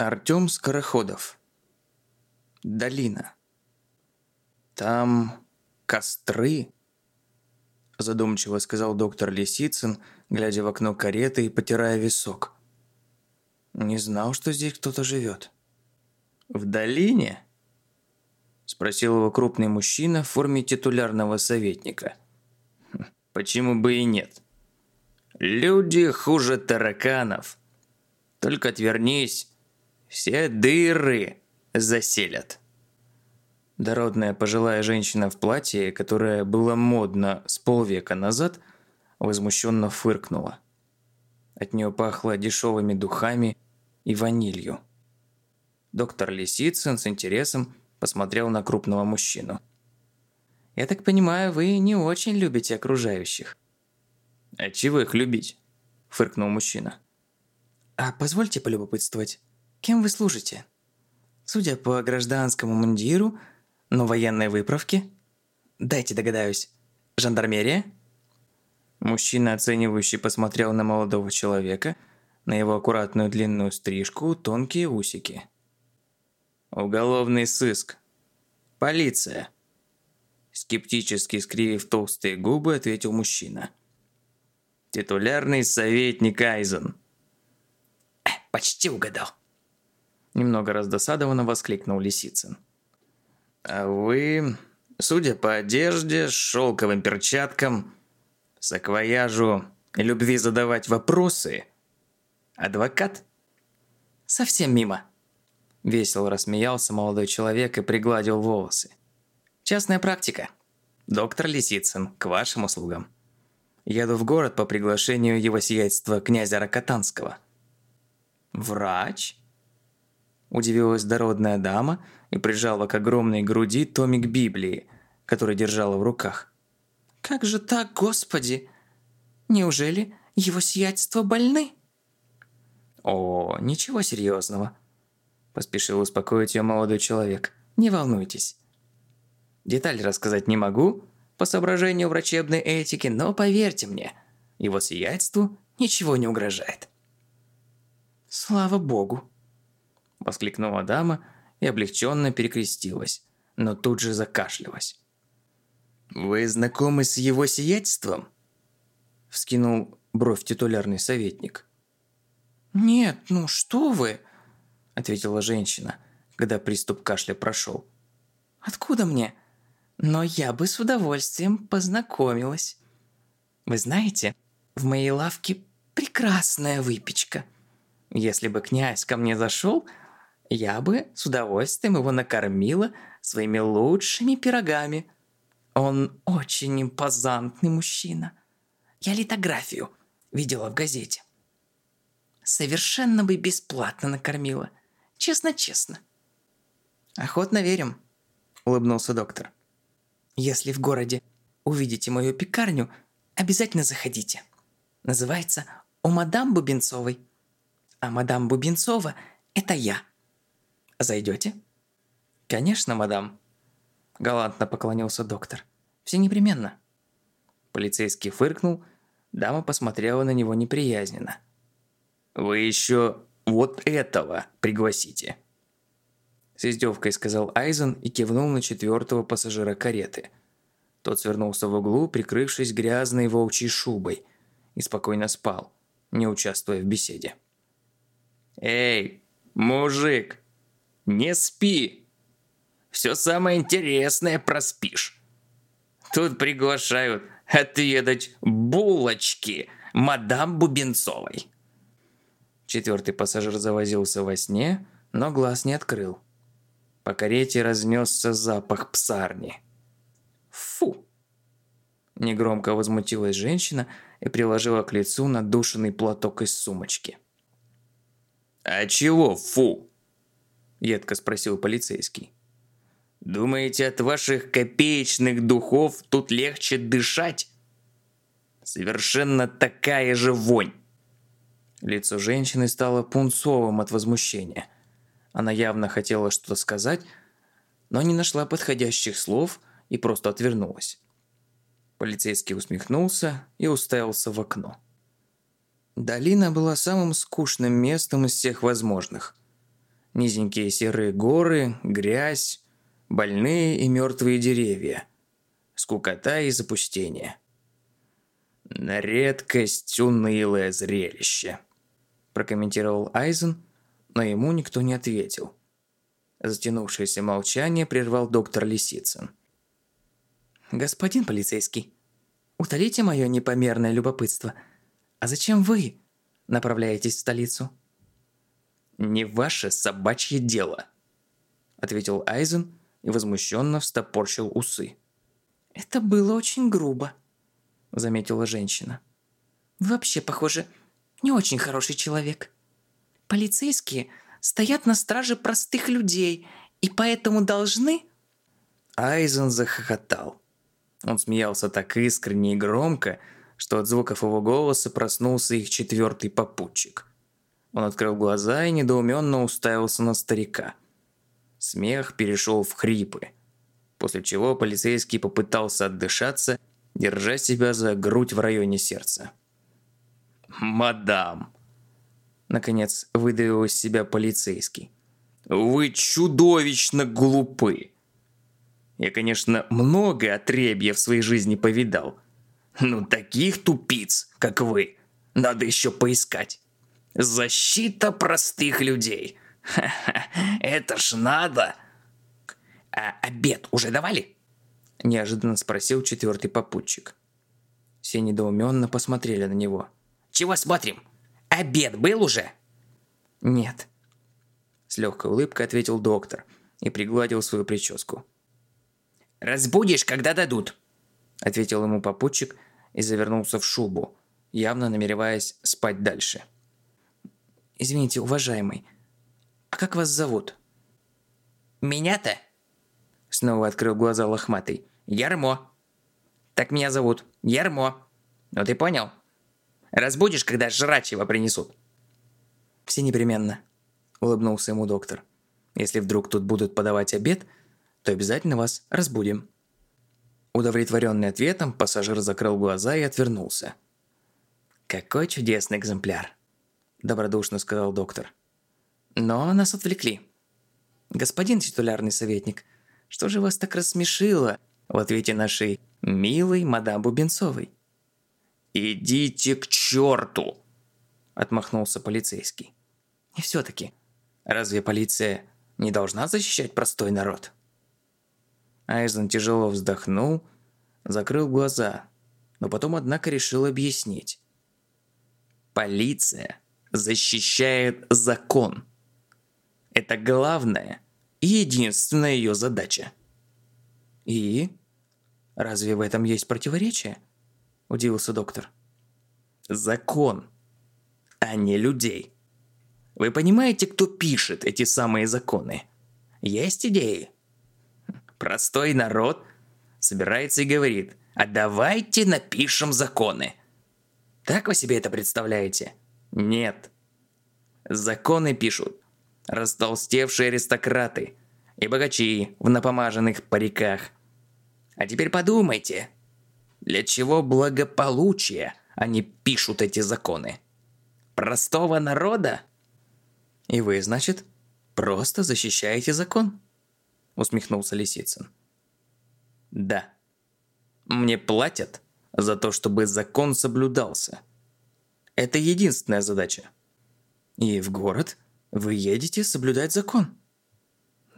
Артём Скороходов. Долина. Там костры, задумчиво сказал доктор Лисицын, глядя в окно кареты и потирая висок. Не знал, что здесь кто-то живет. В долине? спросил его крупный мужчина в форме титулярного советника. «Хм, почему бы и нет? Люди хуже тараканов. Только отвернись, все дыры заселят. Дородная пожилая женщина в платье, которая была модна с полвека назад, возмущенно фыркнула. От нее пахло дешевыми духами и ванилью. Доктор Лисицын с интересом посмотрел на крупного мужчину. «Я так понимаю, вы не очень любите окружающих». «А чего их любить?» – фыркнул мужчина. «А позвольте полюбопытствовать, Кем вы служите? Судя по гражданскому мундиру, но военной выправке? Дайте догадаюсь. Жандармерия? Мужчина, оценивающий, посмотрел на молодого человека, на его аккуратную длинную стрижку, тонкие усики. «Уголовный сыск. Полиция». Скептически скривив толстые губы, ответил мужчина. «Титулярный советник Айзен». «Почти угадал», Немного раздосадованно воскликнул Лисицын. «А вы, судя по одежде, шелковым перчаткам, саквояжу и любви задавать вопросы, адвокат?» «Совсем мимо», – весело рассмеялся молодой человек и пригладил волосы. «Частная практика. Доктор Лисицын, к вашим услугам. Еду в город по приглашению его сиятельства князя Рокотанского». «Врач?» Удивилась дородная дама и прижала к огромной груди томик Библии, который держала в руках. «Как же так, Господи? Неужели его сиятельство больны?» «О, ничего серьезного», – поспешил успокоить ее молодой человек. «Не волнуйтесь. Деталь рассказать не могу, по соображению врачебной этики, но поверьте мне, его сиятельству ничего не угрожает». «Слава Богу», – воскликнула дама и облегченно перекрестилась, но тут же закашлялась. «Вы знакомы с его сиятельством?» – вскинул бровь титулярный советник. «Нет, ну что вы!» – ответила женщина, когда приступ кашля прошел. «Откуда мне? Но я бы с удовольствием познакомилась. Вы знаете, в моей лавке прекрасная выпечка. Если бы князь ко мне зашел, я бы с удовольствием его накормила своими лучшими пирогами. Он очень импозантный мужчина. Я литографию видела в газете. Совершенно бы бесплатно накормила. Честно-честно. Охотно верим, улыбнулся доктор. Если в городе увидите мою пекарню, обязательно заходите. Называется «У мадам Бубенцовой». А мадам Бубенцова – это я – Зайдете?» «Конечно, мадам», – галантно поклонился доктор. «Все непременно». Полицейский фыркнул, дама посмотрела на него неприязненно. «Вы еще вот этого пригласите!» С издевкой сказал Айзен и кивнул на четвертого пассажира кареты. Тот свернулся в углу, прикрывшись грязной волчьей шубой, и спокойно спал, не участвуя в беседе. «Эй, мужик!» Не спи. Все самое интересное проспишь. Тут приглашают отведать булочки мадам Бубенцовой. Четвертый пассажир завозился во сне, но глаз не открыл. По карете разнесся запах псарни. Фу! Негромко возмутилась женщина и приложила к лицу надушенный платок из сумочки. «А чего фу?» – едко спросил полицейский. «Думаете, от ваших копеечных духов тут легче дышать?» «Совершенно такая же вонь!» Лицо женщины стало пунцовым от возмущения. Она явно хотела что-то сказать, но не нашла подходящих слов и просто отвернулась. Полицейский усмехнулся и уставился в окно. Долина была самым скучным местом из всех возможных. Низенькие серые горы, грязь, больные и мертвые деревья, скукота и запустение. «На редкость унылое зрелище», – прокомментировал Айзен, но ему никто не ответил. Затянувшееся молчание прервал доктор Лисицын. «Господин полицейский, утолите мое непомерное любопытство. А зачем вы направляетесь в столицу?» «Не ваше собачье дело», – ответил Айзен и возмущенно встопорщил усы. «Это было очень грубо», – заметила женщина. «Вы вообще, похоже, не очень хороший человек. Полицейские стоят на страже простых людей и поэтому должны...» Айзен захохотал. Он смеялся так искренне и громко, что от звуков его голоса проснулся их четвертый попутчик. Он открыл глаза и недоуменно уставился на старика. Смех перешел в хрипы, после чего полицейский попытался отдышаться, держа себя за грудь в районе сердца. «Мадам!» Наконец выдавил из себя полицейский. «Вы чудовищно глупы!» Я, конечно, много отребья в своей жизни повидал. Но таких тупиц, как вы, надо еще поискать. Защита простых людей. Это ж надо. А обед уже давали? Неожиданно спросил четвертый попутчик. Все недоуменно посмотрели на него. Чего смотрим? Обед был уже? Нет. С легкой улыбкой ответил доктор и пригладил свою прическу. «Разбудишь, когда дадут», – ответил ему попутчик и завернулся в шубу, явно намереваясь спать дальше. «Извините, уважаемый, а как вас зовут?» «Меня-то?» Снова открыл глаза лохматый. «Ярмо». «Так меня зовут. Ярмо. Ну ты понял? Разбудишь, когда жрать его принесут?» «Все непременно», – улыбнулся ему доктор. «Если вдруг тут будут подавать обед – то обязательно вас разбудим». Удовлетворенный ответом, пассажир закрыл глаза и отвернулся. «Какой чудесный экземпляр», – добродушно сказал доктор. «Но нас отвлекли. Господин титулярный советник, что же вас так рассмешило в ответе нашей милой мадам Бубенцовой?» «Идите к черту!» – отмахнулся полицейский. «И все-таки, разве полиция не должна защищать простой народ?» Айзен тяжело вздохнул, закрыл глаза, но потом, однако, решил объяснить. Полиция защищает закон. Это главная и единственная ее задача. И? Разве в этом есть противоречие? Удивился доктор. Закон, а не людей. Вы понимаете, кто пишет эти самые законы? Есть идеи? простой народ собирается и говорит, а давайте напишем законы. Так вы себе это представляете? Нет. Законы пишут растолстевшие аристократы и богачи в напомаженных париках. А теперь подумайте, для чего благополучия они пишут эти законы? Простого народа? И вы, значит, просто защищаете закон? усмехнулся Лисицын. Да. Мне платят за то, чтобы закон соблюдался. Это единственная задача. И в город вы едете соблюдать закон.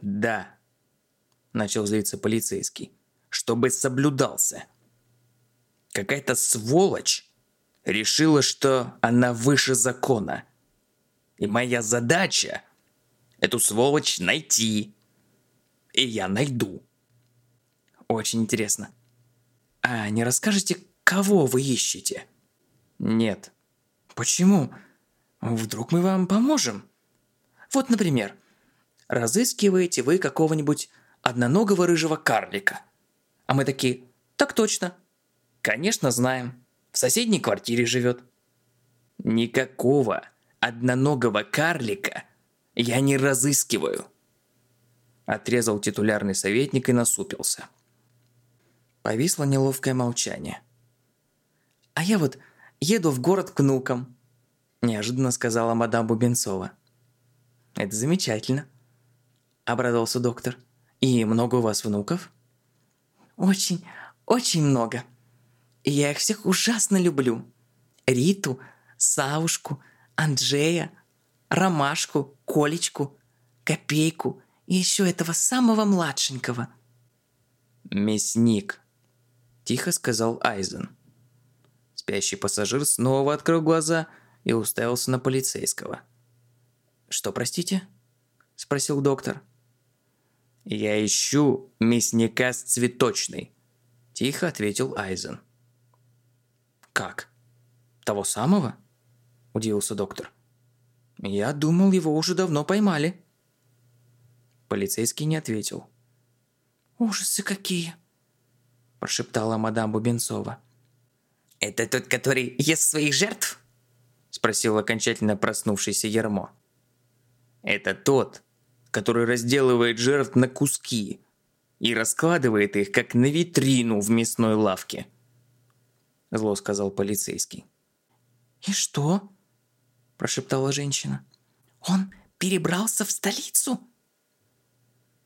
Да. Начал злиться полицейский. Чтобы соблюдался. Какая-то сволочь решила, что она выше закона. И моя задача эту сволочь найти и я найду. Очень интересно. А не расскажете, кого вы ищете? Нет. Почему? Вдруг мы вам поможем? Вот, например, разыскиваете вы какого-нибудь одноногого рыжего карлика. А мы такие, так точно. Конечно, знаем. В соседней квартире живет. Никакого одноногого карлика я не разыскиваю. Отрезал титулярный советник и насупился. Повисло неловкое молчание. «А я вот еду в город к внукам», – неожиданно сказала мадам Бубенцова. Это замечательно. Обрадовался доктор. И много у вас внуков? Очень, очень много. И я их всех ужасно люблю. Риту, Савушку, Анджея, Ромашку, Колечку, Копейку и еще этого самого младшенького. «Мясник», – тихо сказал Айзен. Спящий пассажир снова открыл глаза и уставился на полицейского. «Что, простите?» – спросил доктор. «Я ищу мясника с цветочной», – тихо ответил Айзен. «Как? Того самого?» – удивился доктор. «Я думал, его уже давно поймали». Полицейский не ответил. «Ужасы какие!» – прошептала мадам Бубенцова. «Это тот, который ест своих жертв?» – спросил окончательно проснувшийся Ермо. «Это тот, который разделывает жертв на куски и раскладывает их, как на витрину в мясной лавке», – зло сказал полицейский. «И что?» – прошептала женщина. «Он перебрался в столицу?»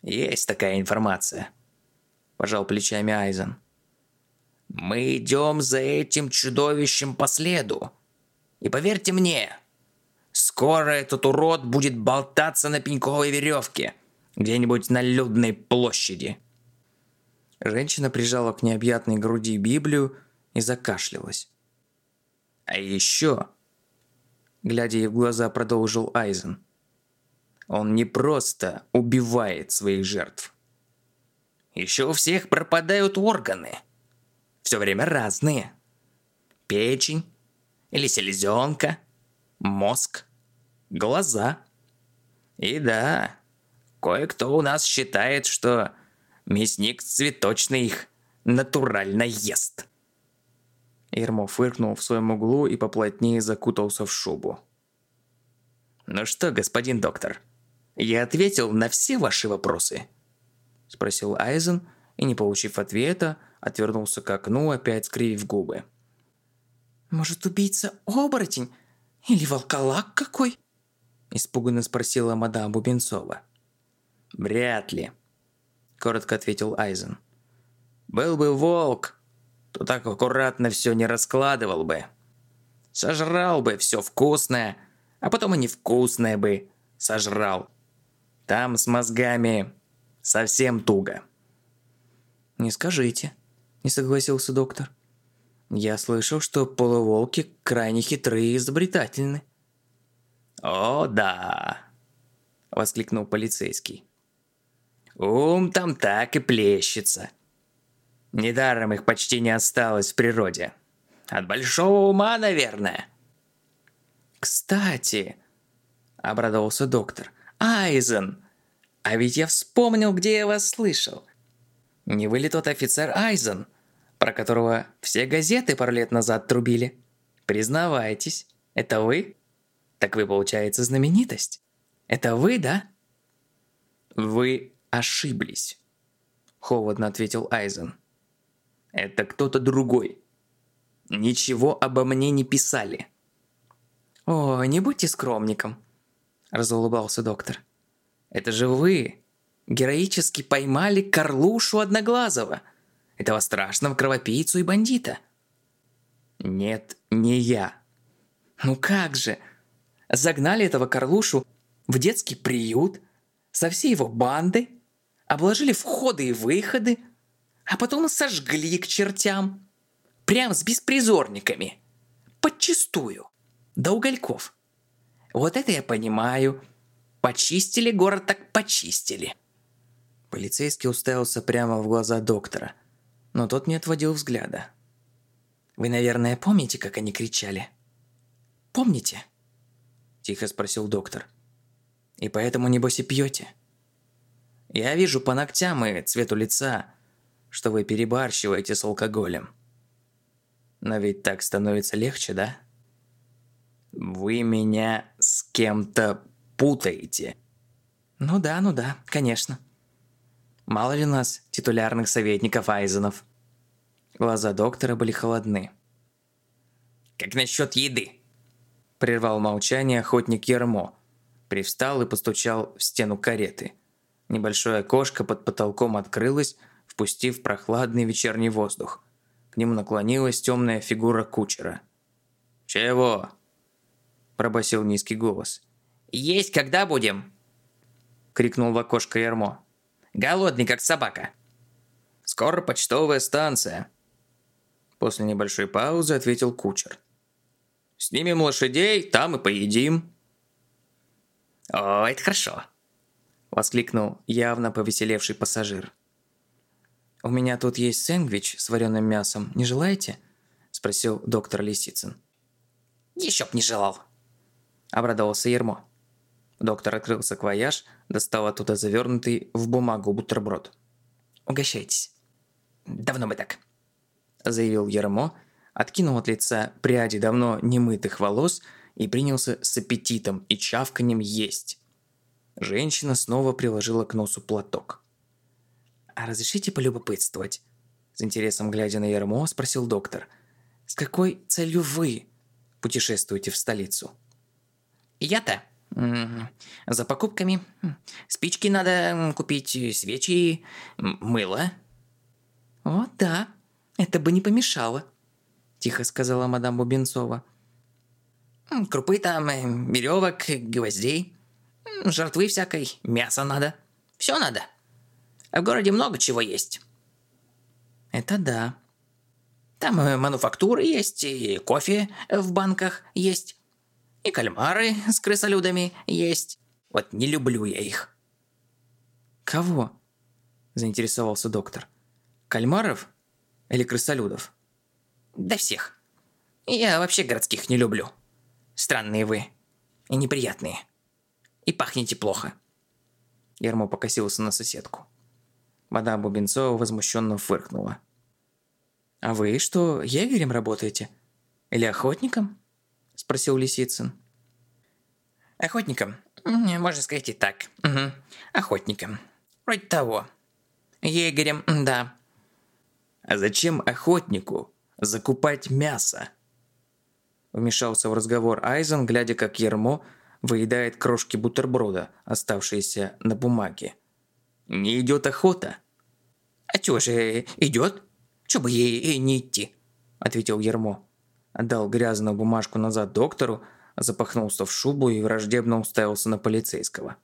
«Есть такая информация», – пожал плечами Айзен. «Мы идем за этим чудовищем по следу. И поверьте мне, скоро этот урод будет болтаться на пеньковой веревке где-нибудь на людной площади». Женщина прижала к необъятной груди Библию и закашлялась. «А еще...» Глядя ей в глаза, продолжил Айзен. «Он не просто убивает своих жертв. Еще у всех пропадают органы. Все время разные. Печень или селезенка, мозг, глаза. И да, кое-кто у нас считает, что мясник цветочный их натурально ест. Ермо фыркнул в своем углу и поплотнее закутался в шубу. «Ну что, господин доктор, я ответил на все ваши вопросы?» Спросил Айзен и, не получив ответа, отвернулся к окну, опять скривив губы. «Может, убийца оборотень? Или волколак какой?» Испуганно спросила мадам Бубенцова. «Вряд ли», – коротко ответил Айзен. «Был бы волк, то так аккуратно все не раскладывал бы. Сожрал бы все вкусное, а потом и невкусное бы сожрал. Там с мозгами совсем туго». «Не скажите», – не согласился доктор. «Я слышал, что полуволки крайне хитрые и изобретательны». «О, да!» – воскликнул полицейский. «Ум там так и плещется. Недаром их почти не осталось в природе. От большого ума, наверное». «Кстати», – обрадовался доктор, – «Айзен, а ведь я вспомнил, где я вас слышал. Не вы ли тот офицер Айзен, про которого все газеты пару лет назад трубили? Признавайтесь, это вы? Так вы, получается, знаменитость. Это вы, да? Вы ошиблись, холодно ответил Айзен. Это кто-то другой. Ничего обо мне не писали. О, не будьте скромником, разулыбался доктор. Это же вы героически поймали Карлушу Одноглазого, этого страшного кровопийцу и бандита. Нет, не я. Ну как же? Загнали этого Карлушу в детский приют со всей его бандой, обложили входы и выходы, а потом сожгли к чертям. Прям с беспризорниками. Подчистую. До угольков. Вот это я понимаю. Почистили город так почистили. Полицейский уставился прямо в глаза доктора, но тот не отводил взгляда. «Вы, наверное, помните, как они кричали?» «Помните?» – тихо спросил доктор. «И поэтому, небось, и пьете?» «Я вижу по ногтям и цвету лица, что вы перебарщиваете с алкоголем. Но ведь так становится легче, да?» «Вы меня с кем-то путаете». «Ну да, ну да, конечно», Мало ли нас, титулярных советников Айзенов. Глаза доктора были холодны. «Как насчет еды?» Прервал молчание охотник Ермо, Привстал и постучал в стену кареты. Небольшое окошко под потолком открылось, впустив прохладный вечерний воздух. К нему наклонилась темная фигура кучера. «Чего?» – пробасил низкий голос. «Есть когда будем?» – крикнул в окошко Ермо. «Голодный, как собака». «Скоро почтовая станция». После небольшой паузы ответил кучер. «Снимем лошадей, там и поедим». «О, это хорошо!» – воскликнул явно повеселевший пассажир. «У меня тут есть сэндвич с вареным мясом, не желаете?» – спросил доктор Лисицын. «Еще б не желал!» – обрадовался Ермо. Доктор открыл саквояж, достал оттуда завернутый в бумагу бутерброд. «Угощайтесь. Давно бы так», – заявил Ермо, откинул от лица пряди давно немытых волос и принялся с аппетитом и чавканием есть. Женщина снова приложила к носу платок. «А разрешите полюбопытствовать?» С интересом глядя на Ермо, спросил доктор. «С какой целью вы путешествуете в столицу?» «Я-то? За покупками. Спички надо купить, свечи, мыло». «О, да, это бы не помешало», – тихо сказала мадам Бубенцова. «Крупы там, э, веревок, гвоздей, жертвы всякой, мясо надо. Все надо». В городе много чего есть. Это да. Там э, мануфактуры есть, и кофе в банках есть, и кальмары с крысолюдами есть. Вот не люблю я их. Кого? Заинтересовался доктор. Кальмаров или крысолюдов? Да всех. Я вообще городских не люблю. Странные вы. И неприятные. И пахнете плохо. Ермо покосился на соседку. Мадам Бубенцова возмущенно фыркнула. «А вы что, егерем работаете? Или охотником?» – спросил Лисицын. «Охотником? Можно сказать и так. Угу. Охотником. Вроде того. Егерем, да». «А зачем охотнику закупать мясо?» Вмешался в разговор Айзен, глядя, как Ермо выедает крошки бутерброда, оставшиеся на бумаге. «Не идет охота?» «А чё же идёт? Чё бы ей не идти?» – ответил Ермо. Отдал грязную бумажку назад доктору, запахнулся в шубу и враждебно уставился на полицейского.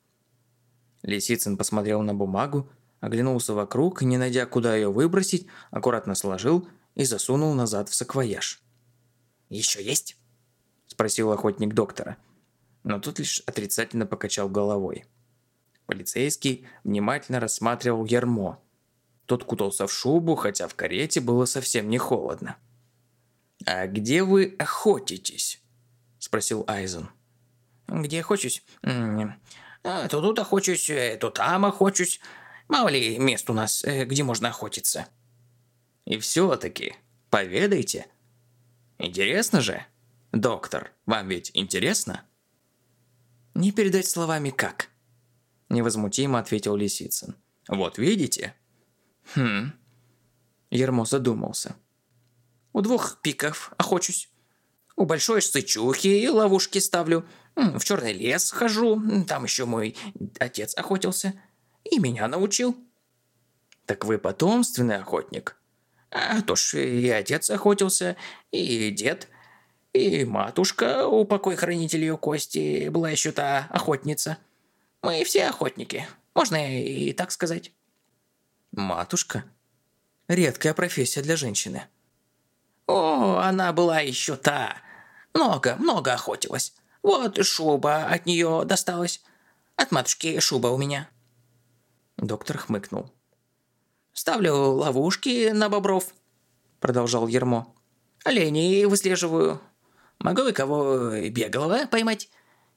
Лисицын посмотрел на бумагу, оглянулся вокруг не найдя, куда ее выбросить, аккуратно сложил и засунул назад в саквояж. «Еще есть?» – спросил охотник доктора. Но тот лишь отрицательно покачал головой. Полицейский внимательно рассматривал Ермо, тот кутался в шубу, хотя в карете было совсем не холодно. «А где вы охотитесь?» – спросил Айзен. «Где охочусь? А, то тут охочусь, э, то там охочусь. Мало ли мест у нас, э, где можно охотиться». «И все-таки, поведайте. Интересно же? Доктор, вам ведь интересно?» «Не передать словами как», – невозмутимо ответил Лисицын. «Вот видите?» Хм. Ермо задумался. У двух пиков охочусь. У большой сычухи ловушки ставлю. В черный лес хожу. Там еще мой отец охотился. И меня научил. Так вы потомственный охотник? А то ж и отец охотился, и дед, и матушка, упокой хранитель ее кости, была еще та охотница. Мы все охотники, можно и так сказать. Матушка? Редкая профессия для женщины. О, она была еще та. Много, много охотилась. Вот шуба от нее досталась. От матушки шуба у меня. Доктор хмыкнул. Ставлю ловушки на бобров, продолжал Ермо. Оленей выслеживаю. Могу и кого беглого поймать,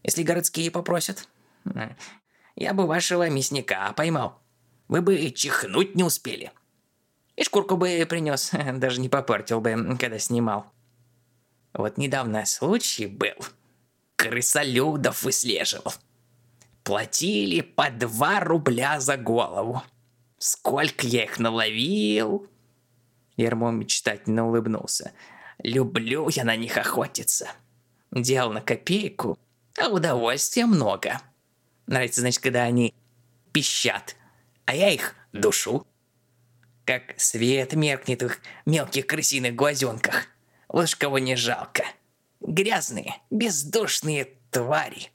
если городские попросят. Я бы вашего мясника поймал вы бы чихнуть не успели. И шкурку бы принес, даже не попортил бы, когда снимал. Вот недавно случай был. Крысолюдов выслеживал. Платили по два рубля за голову. Сколько я их наловил!» Ермо мечтательно улыбнулся. «Люблю я на них охотиться. Дел на копейку, а удовольствия много. Нравится, значит, когда они пищат, а я их душу. Как свет меркнет в их мелких крысиных глазенках. Ж кого не жалко. Грязные, бездушные твари.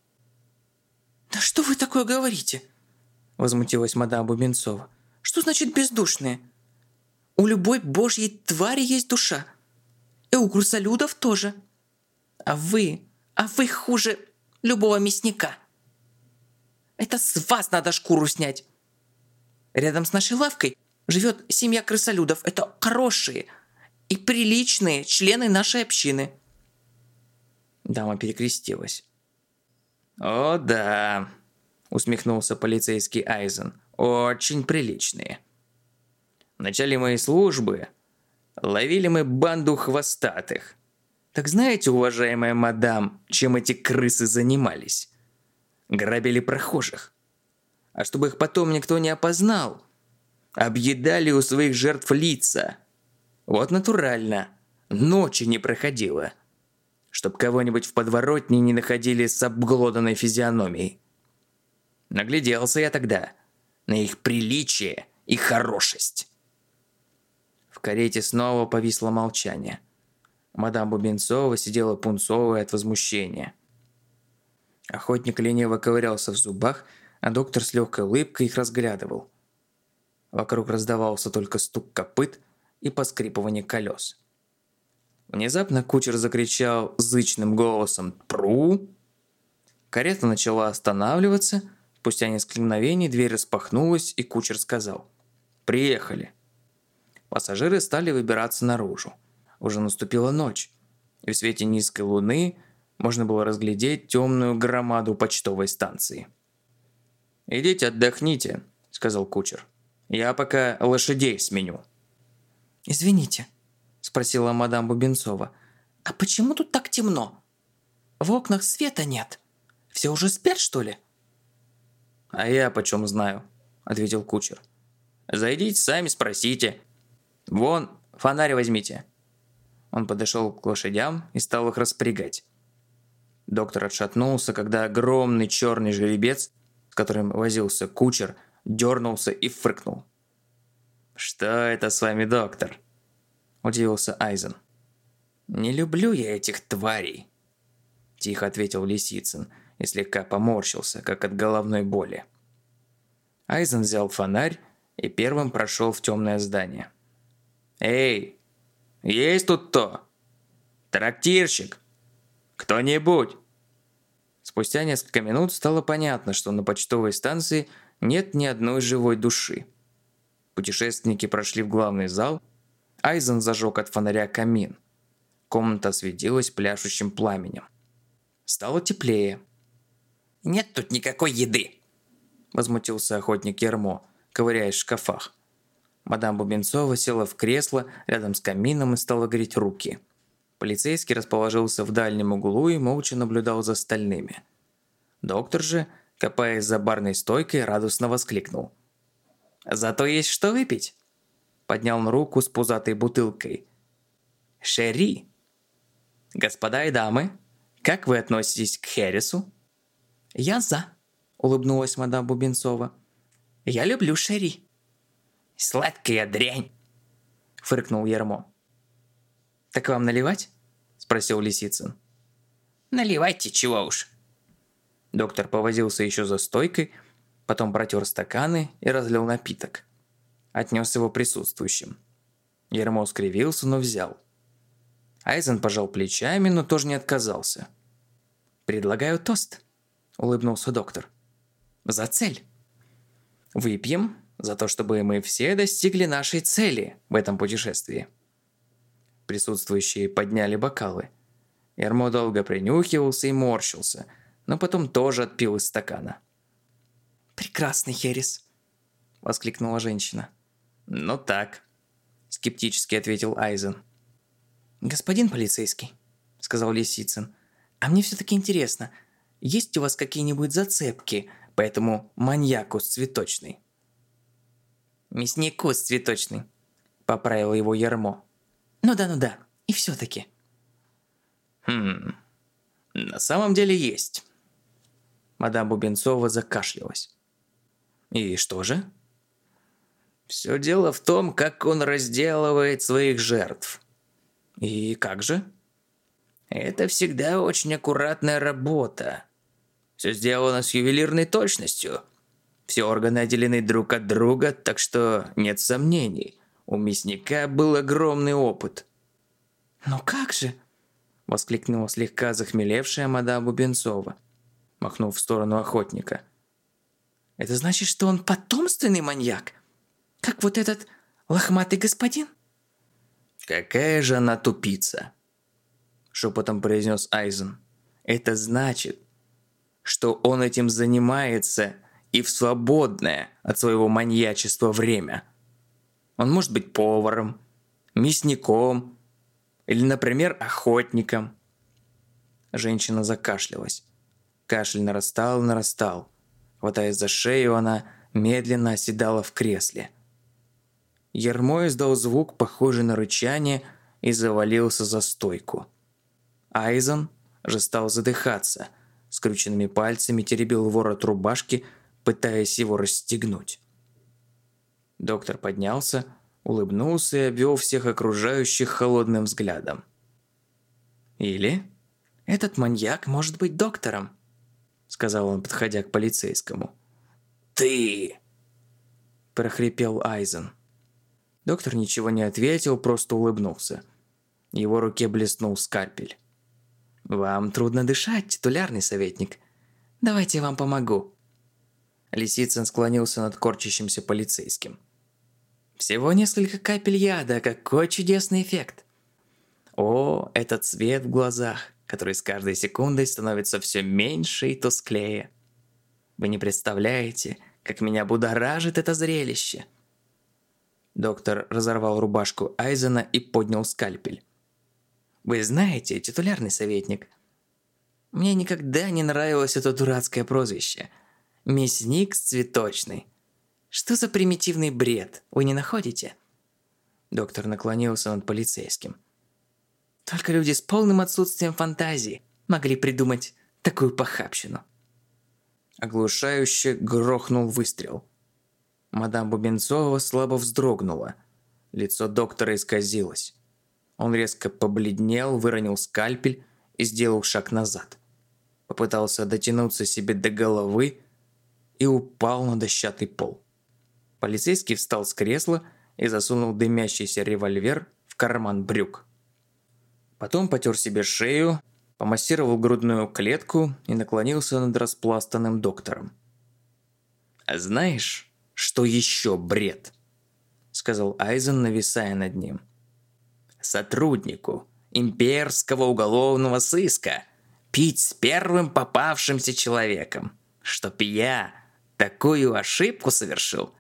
«Да что вы такое говорите?» Возмутилась мадам Бубенцова. «Что значит бездушные? У любой божьей твари есть душа. И у крысолюдов тоже. А вы, а вы хуже любого мясника. Это с вас надо шкуру снять. Рядом с нашей лавкой живет семья крысолюдов. Это хорошие и приличные члены нашей общины. Дама перекрестилась. «О, да», — усмехнулся полицейский Айзен. «Очень приличные. В начале моей службы ловили мы банду хвостатых. Так знаете, уважаемая мадам, чем эти крысы занимались? Грабили прохожих. А чтобы их потом никто не опознал, объедали у своих жертв лица. Вот натурально. Ночи не проходило. Чтоб кого-нибудь в подворотне не находили с обглоданной физиономией. Нагляделся я тогда на их приличие и хорошесть. В карете снова повисло молчание. Мадам Бубенцова сидела пунцовая от возмущения. Охотник лениво ковырялся в зубах, а доктор с легкой улыбкой их разглядывал. Вокруг раздавался только стук копыт и поскрипывание колес. Внезапно кучер закричал зычным голосом «Пру!». Карета начала останавливаться. Спустя несколько мгновений дверь распахнулась, и кучер сказал «Приехали». Пассажиры стали выбираться наружу. Уже наступила ночь, и в свете низкой луны можно было разглядеть темную громаду почтовой станции. «Идите отдохните», – сказал кучер. «Я пока лошадей сменю». «Извините», – спросила мадам Бубенцова. «А почему тут так темно? В окнах света нет. Все уже спят, что ли?» «А я почем знаю», – ответил кучер. «Зайдите, сами спросите. Вон, фонарь возьмите». Он подошел к лошадям и стал их распрягать. Доктор отшатнулся, когда огромный черный жеребец, с которым возился кучер, дернулся и фыркнул. «Что это с вами, доктор?» – удивился Айзен. «Не люблю я этих тварей», – тихо ответил Лисицын и слегка поморщился, как от головной боли. Айзен взял фонарь и первым прошел в темное здание. «Эй, есть тут кто? Трактирщик? Кто-нибудь?» Спустя несколько минут стало понятно, что на почтовой станции нет ни одной живой души. Путешественники прошли в главный зал. Айзен зажег от фонаря камин. Комната осветилась пляшущим пламенем. Стало теплее. «Нет тут никакой еды!» Возмутился охотник Ермо, ковыряясь в шкафах. Мадам Бубенцова села в кресло рядом с камином и стала греть руки. Полицейский расположился в дальнем углу и молча наблюдал за остальными. Доктор же, копаясь за барной стойкой, радостно воскликнул. «Зато есть что выпить!» Поднял он руку с пузатой бутылкой. «Шерри!» «Господа и дамы, как вы относитесь к Хересу?» «Я за», – улыбнулась мадам Бубенцова. «Я люблю шерри». Сладкая дрянь!» – фыркнул Ермо. «Так вам наливать?» – спросил Лисицын. «Наливайте, чего уж». Доктор повозился еще за стойкой, потом протер стаканы и разлил напиток. Отнес его присутствующим. Ермо скривился, но взял. Айзен пожал плечами, но тоже не отказался. «Предлагаю тост», – улыбнулся доктор. «За цель. Выпьем за то, чтобы мы все достигли нашей цели в этом путешествии. Присутствующие подняли бокалы. Эрмо долго принюхивался и морщился, но потом тоже отпил из стакана. «Прекрасный херес!» – воскликнула женщина. «Ну так», – скептически ответил Айзен. «Господин полицейский», – сказал Лисицын, – «а мне все-таки интересно, есть у вас какие-нибудь зацепки по этому маньяку с цветочной?» «Мяснику с цветочный», – поправил его Ермо. «Ну да, ну да, и все-таки». «Хм, на самом деле есть». Мадам Бубенцова закашлялась. «И что же?» «Все дело в том, как он разделывает своих жертв». «И как же?» «Это всегда очень аккуратная работа. Все сделано с ювелирной точностью. Все органы отделены друг от друга, так что нет сомнений. У мясника был огромный опыт». «Но как же?» – воскликнула слегка захмелевшая мадам Бубенцова, махнув в сторону охотника. «Это значит, что он потомственный маньяк? Как вот этот лохматый господин?» «Какая же она тупица!» – шепотом произнес Айзен. «Это значит, что он этим занимается и в свободное от своего маньячества время. Он может быть поваром, мясником или, например, охотником». Женщина закашлялась. Кашель нарастал нарастал. Хватаясь за шею, она медленно оседала в кресле – Ермо издал звук, похожий на рычание, и завалился за стойку. Айзен же стал задыхаться, скрюченными пальцами теребил ворот рубашки, пытаясь его расстегнуть. Доктор поднялся, улыбнулся и обвел всех окружающих холодным взглядом. «Или этот маньяк может быть доктором», — сказал он, подходя к полицейскому. «Ты!» – прохрипел Айзен. Доктор ничего не ответил, просто улыбнулся. Его руке блеснул скальпель. «Вам трудно дышать, титулярный советник. Давайте я вам помогу». Лисицын склонился над корчащимся полицейским. «Всего несколько капель яда, какой чудесный эффект!» О, этот цвет в глазах, который с каждой секундой становится все меньше и тусклее. Вы не представляете, как меня будоражит это зрелище. Доктор разорвал рубашку Айзена и поднял скальпель. «Вы знаете, титулярный советник, мне никогда не нравилось это дурацкое прозвище. Мясник с цветочной. Что за примитивный бред, вы не находите?» Доктор наклонился над полицейским. «Только люди с полным отсутствием фантазии могли придумать такую похабщину». Оглушающе грохнул выстрел. Мадам Бубенцова слабо вздрогнула. Лицо доктора исказилось. Он резко побледнел, выронил скальпель и сделал шаг назад. Попытался дотянуться себе до головы и упал на дощатый пол. Полицейский встал с кресла и засунул дымящийся револьвер в карман брюк. Потом потер себе шею, помассировал грудную клетку и наклонился над распластанным доктором. «А знаешь, что еще бред?» Сказал Айзен, нависая над ним. «Сотруднику имперского уголовного сыска пить с первым попавшимся человеком. Чтоб я такую ошибку совершил?»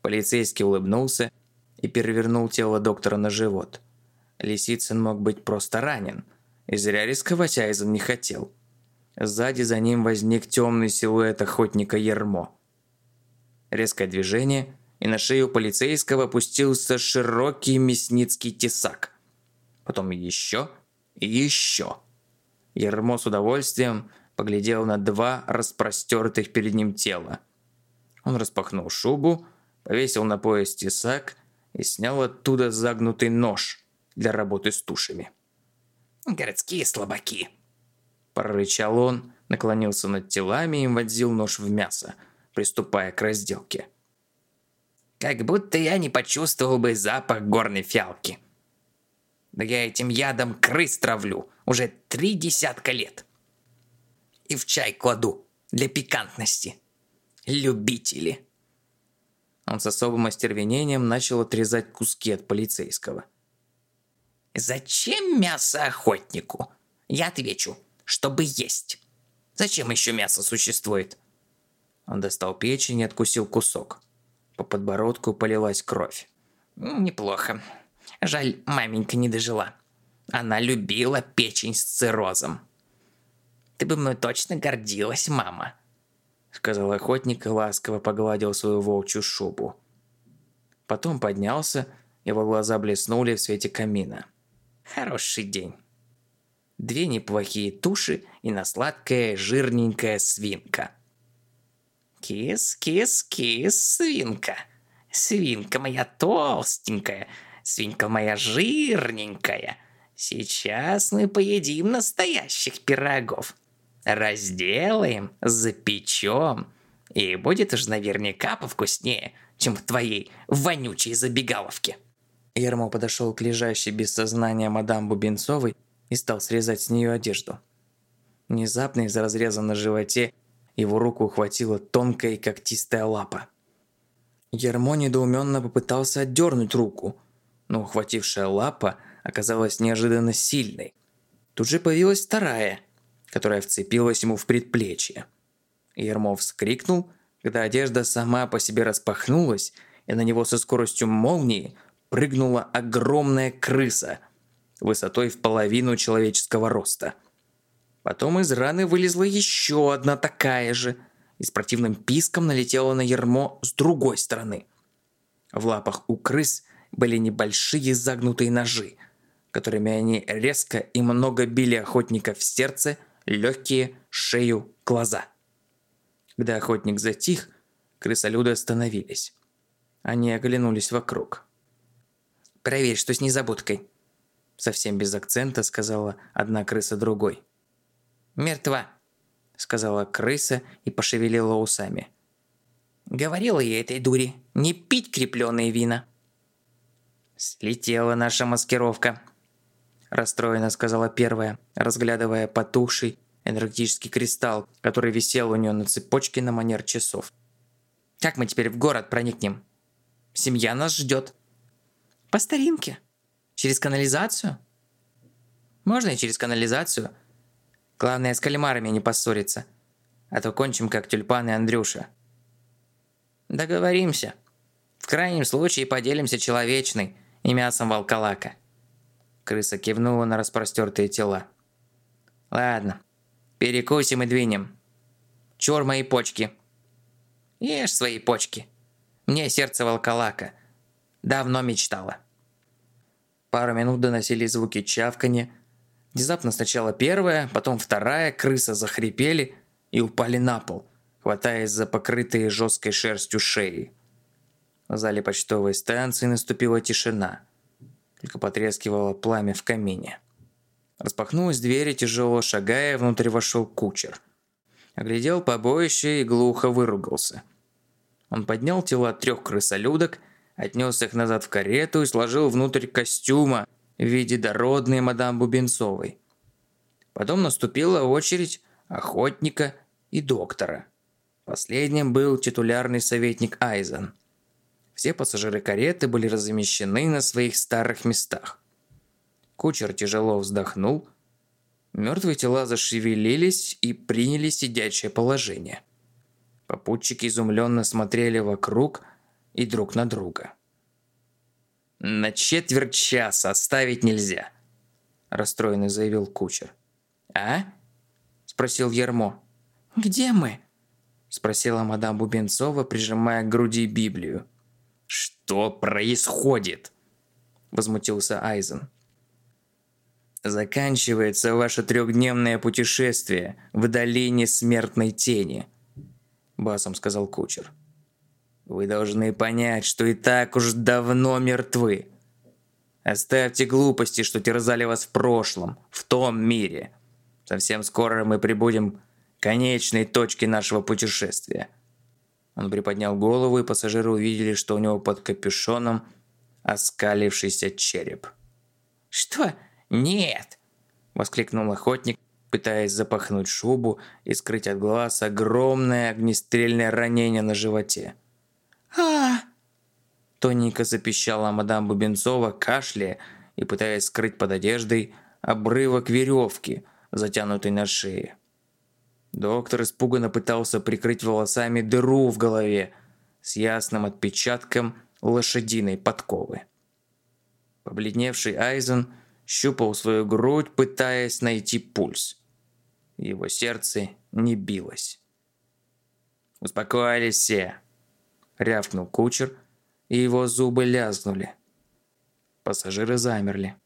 Полицейский улыбнулся и перевернул тело доктора на живот. Лисицын мог быть просто ранен, и зря рисковать Айзен не хотел. Сзади за ним возник темный силуэт охотника Ермо. Резкое движение, и на шею полицейского опустился широкий мясницкий тесак. Потом еще и еще. Ермо с удовольствием поглядел на два распростертых перед ним тела. Он распахнул шубу, повесил на пояс тесак и снял оттуда загнутый нож для работы с тушами. «Городские слабаки!» Прорычал он, наклонился над телами и вонзил нож в мясо – приступая к разделке. «Как будто я не почувствовал бы запах горной фиалки. Да я этим ядом крыс травлю уже три десятка лет. И в чай кладу для пикантности. Любители!» Он с особым остервенением начал отрезать куски от полицейского. «Зачем мясо охотнику?» Я отвечу, чтобы есть. Зачем еще мясо существует? Он достал печень и откусил кусок. По подбородку полилась кровь. «Неплохо. Жаль, маменька не дожила. Она любила печень с циррозом. Ты бы мной точно гордилась, мама», — сказал охотник и ласково погладил свою волчью шубу. Потом поднялся, его глаза блеснули в свете камина. «Хороший день». две неплохие туши и на сладкая жирненькая свинка. Кис, кис, кис, свинка. Свинка моя толстенькая, свинка моя жирненькая. Сейчас мы поедим настоящих пирогов. Разделаем, запечем, и будет уж наверняка повкуснее, чем в твоей вонючей забегаловке. Ермо подошел к лежащей без сознания мадам Бубенцовой и стал срезать с нее одежду. Внезапно из разреза на животе его руку ухватила тонкая и когтистая лапа. Ермо недоуменно попытался отдернуть руку, но ухватившая лапа оказалась неожиданно сильной. Тут же появилась вторая, которая вцепилась ему в предплечье. Ермо вскрикнул, когда одежда сама по себе распахнулась, и на него со скоростью молнии прыгнула огромная крыса высотой в половину человеческого роста. Потом из раны вылезла еще одна такая же и с противным писком налетела на ермо с другой стороны. В лапах у крыс были небольшие загнутые ножи, которыми они резко и много били охотника в сердце, легкие, шею, глаза. Когда охотник затих, крысолюды остановились. Они оглянулись вокруг. «Проверь, что с незабудкой», — совсем без акцента сказала одна крыса другой. «Мертва», — сказала крыса и пошевелила усами. «Говорила я этой дури, не пить крепленные вина». «Слетела наша маскировка», – расстроенно сказала первая, разглядывая потухший энергетический кристалл, который висел у нее на цепочке на манер часов. «Как мы теперь в город проникнем? Семья нас ждет». «По старинке. Через канализацию?» «Можно и через канализацию. Главное, с кальмарами не поссориться. А то кончим, как тюльпан и Андрюша». «Договоримся. В крайнем случае поделимся человечной и мясом волколака». Крыса кивнула на распростертые тела. «Ладно, Перекусим и двинем. Чур мои почки. Ешь свои почки. Мне сердце волколака. Давно мечтала. Пару минут доносились звуки чавканья. Внезапно сначала первая, потом вторая крыса захрипели и упали на пол, хватаясь за покрытые жесткой шерстью шеи. В зале почтовой станции наступила тишина. Только потрескивало пламя в камине. Распахнулась дверь и тяжело шагая, внутрь вошел кучер. Оглядел побоище и глухо выругался. Он поднял тела трех крысолюдок, отнес их назад в карету и сложил внутрь костюма в виде дородной мадам Бубенцовой. Потом наступила очередь охотника и доктора. Последним был титулярный советник Айзен. Все пассажиры кареты были размещены на своих старых местах. Кучер тяжело вздохнул. Мертвые тела зашевелились и приняли сидячее положение. Попутчики изумленно смотрели вокруг и друг на друга. «На четверть часа оставить нельзя», – расстроенно заявил кучер. «А?» – спросил Ермо. «Где мы?» – спросила мадам Бубенцова, прижимая к груди Библию. «Что происходит?» – возмутился Айзен. Заканчивается ваше трехдневное путешествие в долине смертной тени», – басом сказал кучер. «Вы должны понять, что и так уж давно мертвы. Оставьте глупости, что терзали вас в прошлом, в том мире. Совсем скоро мы прибудем к конечной точке нашего путешествия». Он приподнял голову, и пассажиры увидели, что у него под капюшоном оскалившийся череп. «Что? «Нет!» – воскликнул охотник, пытаясь запахнуть шубу и скрыть от глаз огромное огнестрельное ранение на животе. А Тоненько запищала мадам Бубенцова, кашляя и пытаясь скрыть под одеждой обрывок веревки, затянутой на шее. Доктор испуганно пытался прикрыть волосами дыру в голове с ясным отпечатком лошадиной подковы. Побледневший Айзен – щупал свою грудь, пытаясь найти пульс. Его сердце не билось. «Успокоились все!» – рявкнул кучер, и его зубы лязгнули. Пассажиры замерли.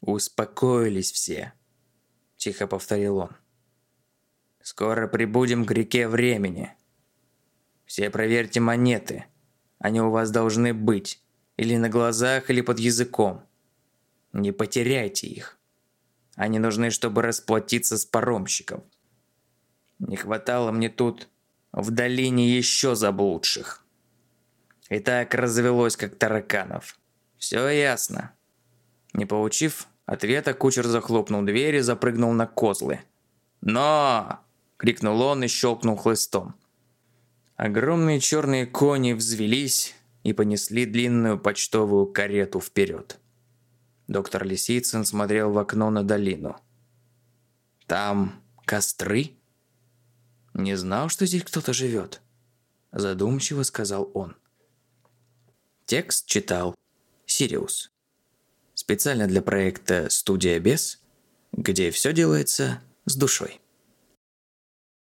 «Успокоились все!» тихо повторил он. Скоро прибудем к реке времени. Все проверьте монеты. Они у вас должны быть. Или на глазах, или под языком. Не потеряйте их. Они нужны, чтобы расплатиться с паромщиком. Не хватало мне тут в долине еще заблудших. И так развелось, как тараканов. Все ясно. Не получив ответа, кучер захлопнул дверь и запрыгнул на козлы. «Но!» – крикнул он и щелкнул хлыстом. Огромные черные кони взвелись и понесли длинную почтовую карету вперед. Доктор Лисицын смотрел в окно на долину. «Там костры?» «Не знал, что здесь кто-то живет», – задумчиво сказал он. Текст читал Сириус. Специально для проекта «Студия Без», где все делается с душой.